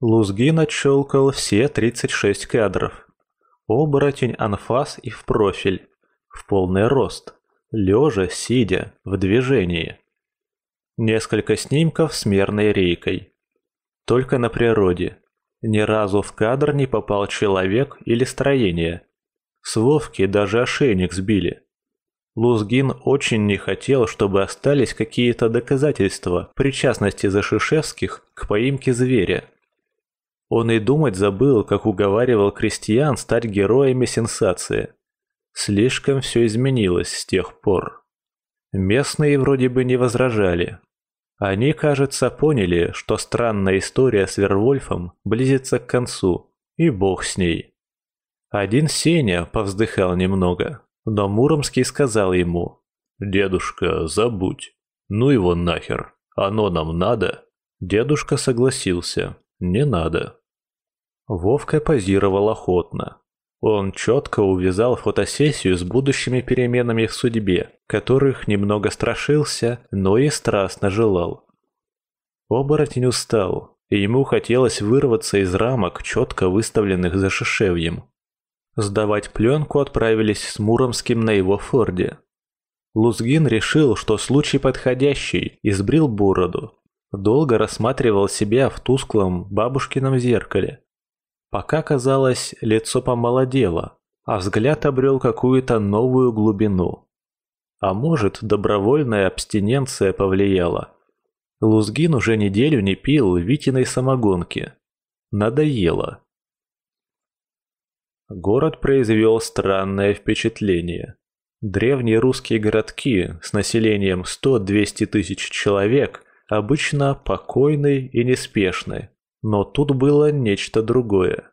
Лузгин отщелкал все 36 кадров. Оборотень анфас и в профиль, в полный рост, лежа, сидя, в движении. Несколько снимков с мерной рейкой. Только на природе. Ни разу в кадр не попал человек или строение. С Вовки даже ошейник сбили. Лузгин очень не хотел, чтобы остались какие-то доказательства причастности Зашишевских к поимке зверя. Он и думать забыл, как уговаривал крестьян стать героями сенсации. Слишком все изменилось с тех пор. Местные вроде бы не возражали. Они, кажется, поняли, что странная история с Вервольфом близится к концу, и бог с ней. Один Сеня повздыхал немного, но Муромский сказал ему, «Дедушка, забудь. Ну его нахер. Оно нам надо?» Дедушка согласился, «Не надо». Вовка позировал охотно. Он четко увязал фотосессию с будущими переменами в судьбе, которых немного страшился, но и страстно желал. Оборотень устал, и ему хотелось вырваться из рамок, четко выставленных за шишевьем. Сдавать пленку отправились с Муромским на его форде. Лузгин решил, что случай подходящий, и сбрил бороду. Долго рассматривал себя в тусклом бабушкином зеркале. Пока казалось, лицо помолодело, а взгляд обрел какую-то новую глубину. А может, добровольная абстиненция повлияла. Лузгин уже неделю не пил Витиной самогонки. Надоело. Город произвел странное впечатление. Древние русские городки с населением 100-200 тысяч человек обычно покойны и неспешны, но тут было нечто другое.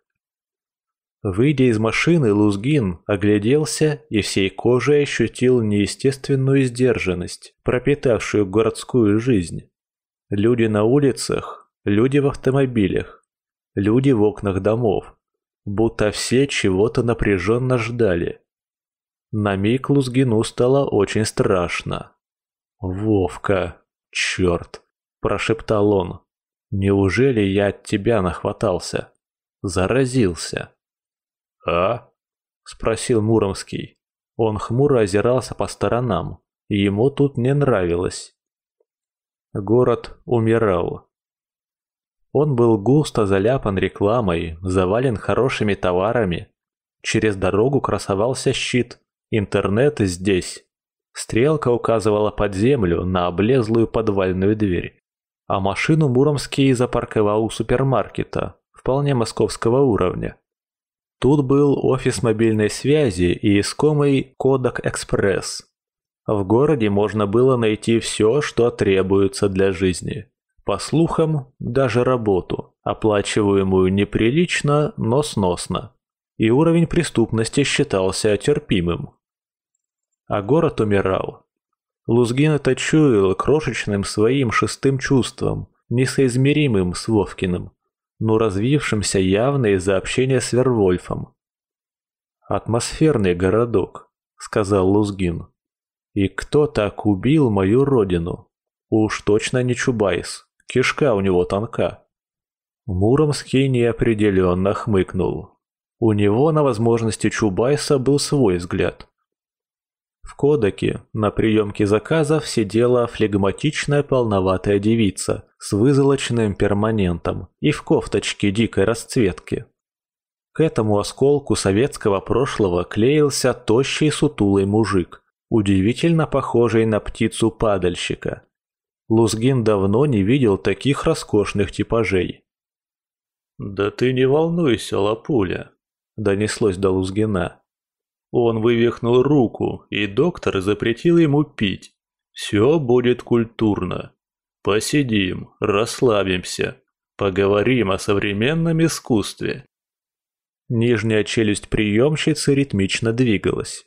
Выйдя из машины, Лузгин огляделся и всей кожей ощутил неестественную сдержанность, пропитавшую городскую жизнь. Люди на улицах, люди в автомобилях, люди в окнах домов, будто все чего-то напряженно ждали. На миг Лузгину стало очень страшно. «Вовка, черт!» – прошептал он. «Неужели я от тебя нахватался? Заразился?» «А?» – спросил Муромский. Он хмуро озирался по сторонам. Ему тут не нравилось. Город умирал. Он был густо заляпан рекламой, завален хорошими товарами. Через дорогу красовался щит. Интернет здесь. Стрелка указывала под землю на облезлую подвальную дверь. А машину Муромский запарковал у супермаркета, вполне московского уровня. Тут был офис мобильной связи и искомый Кодак Экспресс. В городе можно было найти все, что требуется для жизни. По слухам, даже работу, оплачиваемую неприлично, но сносно. И уровень преступности считался терпимым. А город умирал. Лузгин это чуял крошечным своим шестым чувством, несоизмеримым с Вовкиным, но развившимся явно из-за общения с Вервольфом. «Атмосферный городок», — сказал Лузгин. «И кто так убил мою родину? Уж точно не Чубайс». Кишка у него тонка. Муромский неопределенно хмыкнул. У него на возможности Чубайса был свой взгляд. В кодеке на приемке заказов сидела флегматичная полноватая девица с вызолоченным перманентом и в кофточке дикой расцветки. К этому осколку советского прошлого клеился тощий сутулый мужик, удивительно похожий на птицу-падальщика. Лузгин давно не видел таких роскошных типажей. «Да ты не волнуйся, Лапуля», — донеслось до Лузгина. Он вывихнул руку, и доктор запретил ему пить. «Все будет культурно. Посидим, расслабимся, поговорим о современном искусстве». Нижняя челюсть приемщицы ритмично двигалась.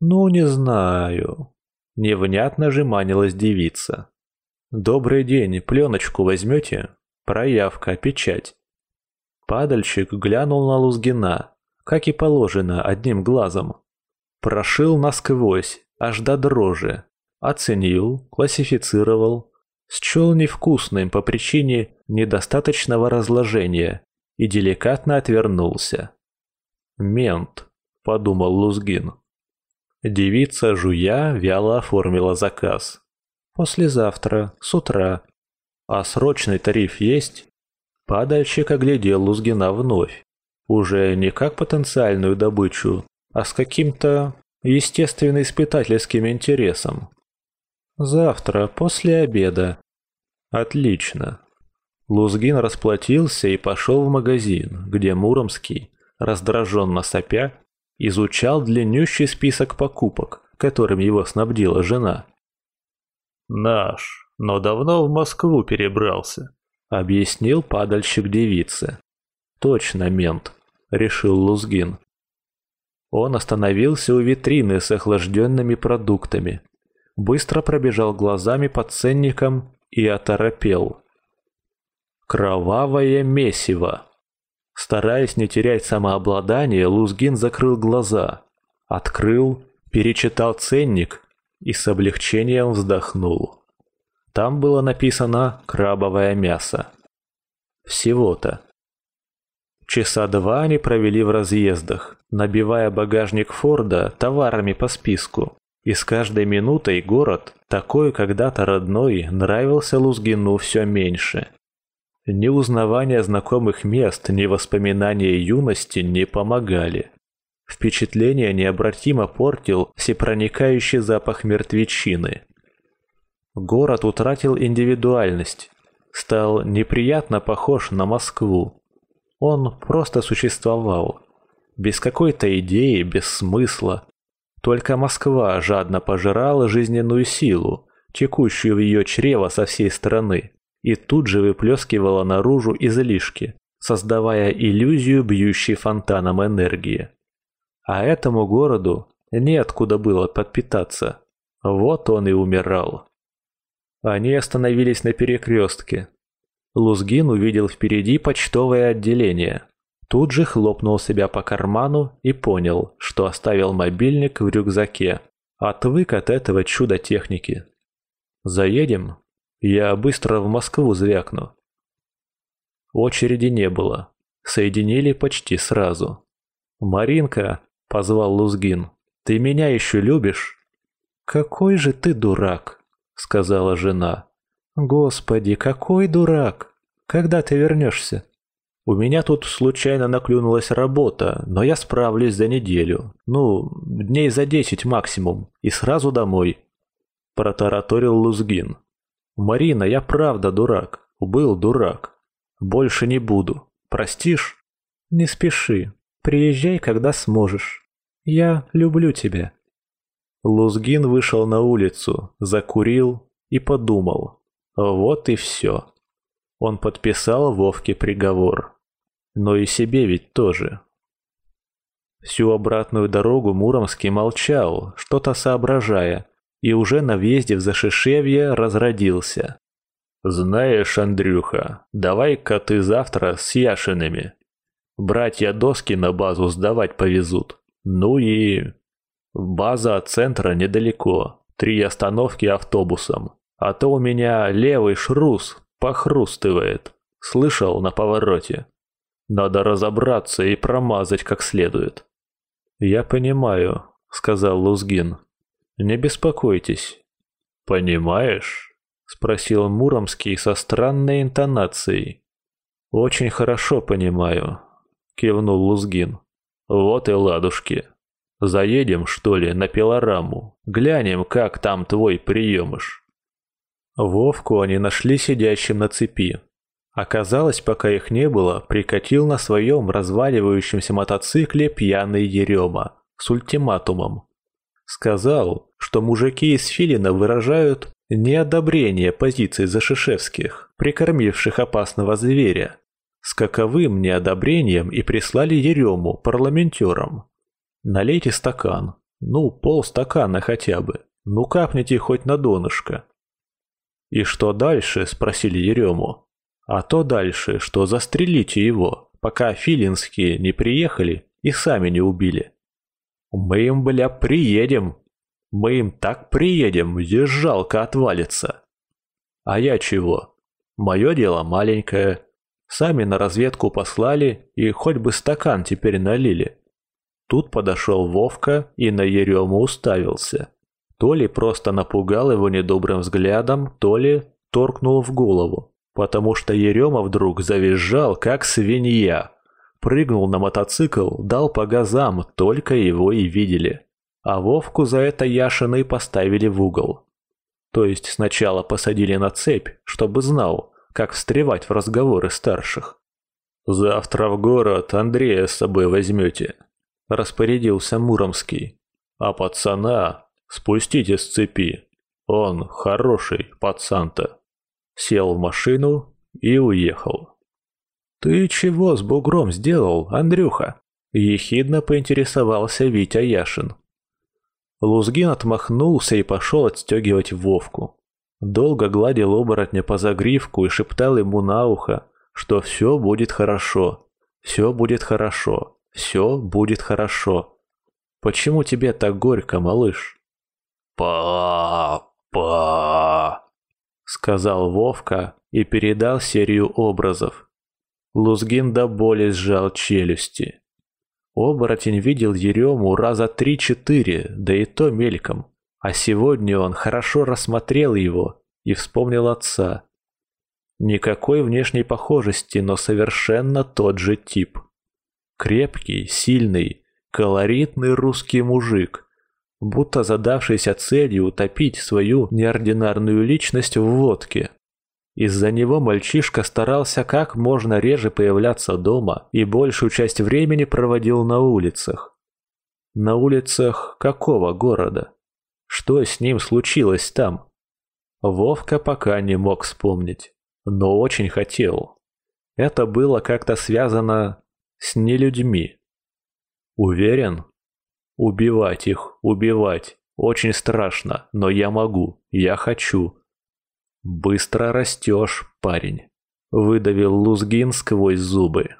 «Ну, не знаю». Невнятно же манилась девица. «Добрый день, пленочку возьмете?» «Проявка, печать». Падальщик глянул на Лузгина, как и положено, одним глазом. Прошил насквозь, аж до дрожи. Оценил, классифицировал. Счел невкусным по причине недостаточного разложения и деликатно отвернулся. «Мент», — подумал Лузгин. Девица, жуя, вяло оформила заказ. «Послезавтра, с утра. А срочный тариф есть?» Падальщик оглядел Лузгина вновь. Уже не как потенциальную добычу, а с каким-то естественно-испытательским интересом. «Завтра, после обеда». «Отлично». Лузгин расплатился и пошел в магазин, где Муромский, раздраженно сопя, изучал длиннющий список покупок, которым его снабдила жена. «Наш, но давно в Москву перебрался», — объяснил падальщик девице. «Точно мент», — решил Лузгин. Он остановился у витрины с охлажденными продуктами, быстро пробежал глазами по ценникам и оторопел. Кровавое месиво. Стараясь не терять самообладание, Лузгин закрыл глаза, открыл, перечитал ценник и с облегчением вздохнул. Там было написано «крабовое мясо». Всего-то. Часа два они провели в разъездах, набивая багажник Форда товарами по списку. И с каждой минутой город, такой когда-то родной, нравился Лузгину все меньше. Ни узнавание знакомых мест, ни воспоминания юности не помогали. Впечатление необратимо портил всепроникающий запах мертвечины. Город утратил индивидуальность, стал неприятно похож на Москву. Он просто существовал, без какой-то идеи, без смысла. Только Москва жадно пожирала жизненную силу, текущую в ее чрево со всей стороны и тут же выплескивала наружу излишки, создавая иллюзию бьющей фонтаном энергии. А этому городу неоткуда было подпитаться. Вот он и умирал. Они остановились на перекрестке. Лузгин увидел впереди почтовое отделение. Тут же хлопнул себя по карману и понял, что оставил мобильник в рюкзаке. Отвык от этого чуда техники. «Заедем?» Я быстро в Москву звякну. Очереди не было. Соединили почти сразу. «Маринка», — позвал Лузгин, — «ты меня еще любишь?» «Какой же ты дурак», — сказала жена. «Господи, какой дурак! Когда ты вернешься?» «У меня тут случайно наклюнулась работа, но я справлюсь за неделю. Ну, дней за десять максимум, и сразу домой», — протараторил Лузгин. «Марина, я правда дурак. Был дурак. Больше не буду. Простишь?» «Не спеши. Приезжай, когда сможешь. Я люблю тебя». Лузгин вышел на улицу, закурил и подумал. Вот и все. Он подписал Вовке приговор. Но и себе ведь тоже. Всю обратную дорогу Муромский молчал, что-то соображая, и уже на въезде в Зашишевье разродился. «Знаешь, Андрюха, давай-ка ты завтра с Яшинами. Братья доски на базу сдавать повезут. Ну и... База от центра недалеко, три остановки автобусом. А то у меня левый шрус похрустывает. Слышал на повороте. Надо разобраться и промазать как следует». «Я понимаю», — сказал Лузгин. Не беспокойтесь. Понимаешь? Спросил Муромский со странной интонацией. Очень хорошо понимаю, кивнул Лузгин. Вот и ладушки. Заедем, что ли, на пилораму. Глянем, как там твой приемыш. Вовку они нашли сидящим на цепи. Оказалось, пока их не было, прикатил на своем разваливающемся мотоцикле пьяный Ерема с ультиматумом. Сказал, что мужики из Филина выражают неодобрение позиций Зашишевских, прикормивших опасного зверя, с каковым неодобрением и прислали Ерему, парламентерам. Налейте стакан, ну, полстакана хотя бы, ну капните хоть на донышко. «И что дальше?» – спросили Ерему. «А то дальше, что застрелите его, пока филинские не приехали и сами не убили». Мы им, бля, приедем. Мы им так приедем, где жалко отвалится. А я чего? Мое дело маленькое. Сами на разведку послали и хоть бы стакан теперь налили. Тут подошел Вовка и на Ерему уставился. То ли просто напугал его недобрым взглядом, то ли торкнул в голову, потому что Ерема вдруг завизжал, как свинья. Прыгнул на мотоцикл, дал по газам, только его и видели. А Вовку за это Яшины поставили в угол. То есть сначала посадили на цепь, чтобы знал, как встревать в разговоры старших. «Завтра в город Андрея с собой возьмете», – распорядился Муромский. «А пацана спустите с цепи. Он хороший пацан-то». Сел в машину и уехал. «Ты чего с бугром сделал, Андрюха?» – ехидно поинтересовался Витя Яшин. Лузгин отмахнулся и пошел отстегивать Вовку. Долго гладил оборотня по загривку и шептал ему на ухо, что все будет хорошо, все будет хорошо, все будет хорошо. Почему тебе так горько, малыш? «Папа!» — сказал Вовка и передал серию образов. Лузгин до боли сжал челюсти. Оборотень видел Ерему раза три-четыре, да и то мельком. А сегодня он хорошо рассмотрел его и вспомнил отца. Никакой внешней похожести, но совершенно тот же тип. Крепкий, сильный, колоритный русский мужик, будто задавшийся целью утопить свою неординарную личность в водке. Из-за него мальчишка старался как можно реже появляться дома и большую часть времени проводил на улицах. На улицах какого города? Что с ним случилось там? Вовка пока не мог вспомнить, но очень хотел. Это было как-то связано с нелюдьми. Уверен? Убивать их, убивать. Очень страшно, но я могу, я хочу. «Быстро растешь, парень», — выдавил Лузгин сквозь зубы.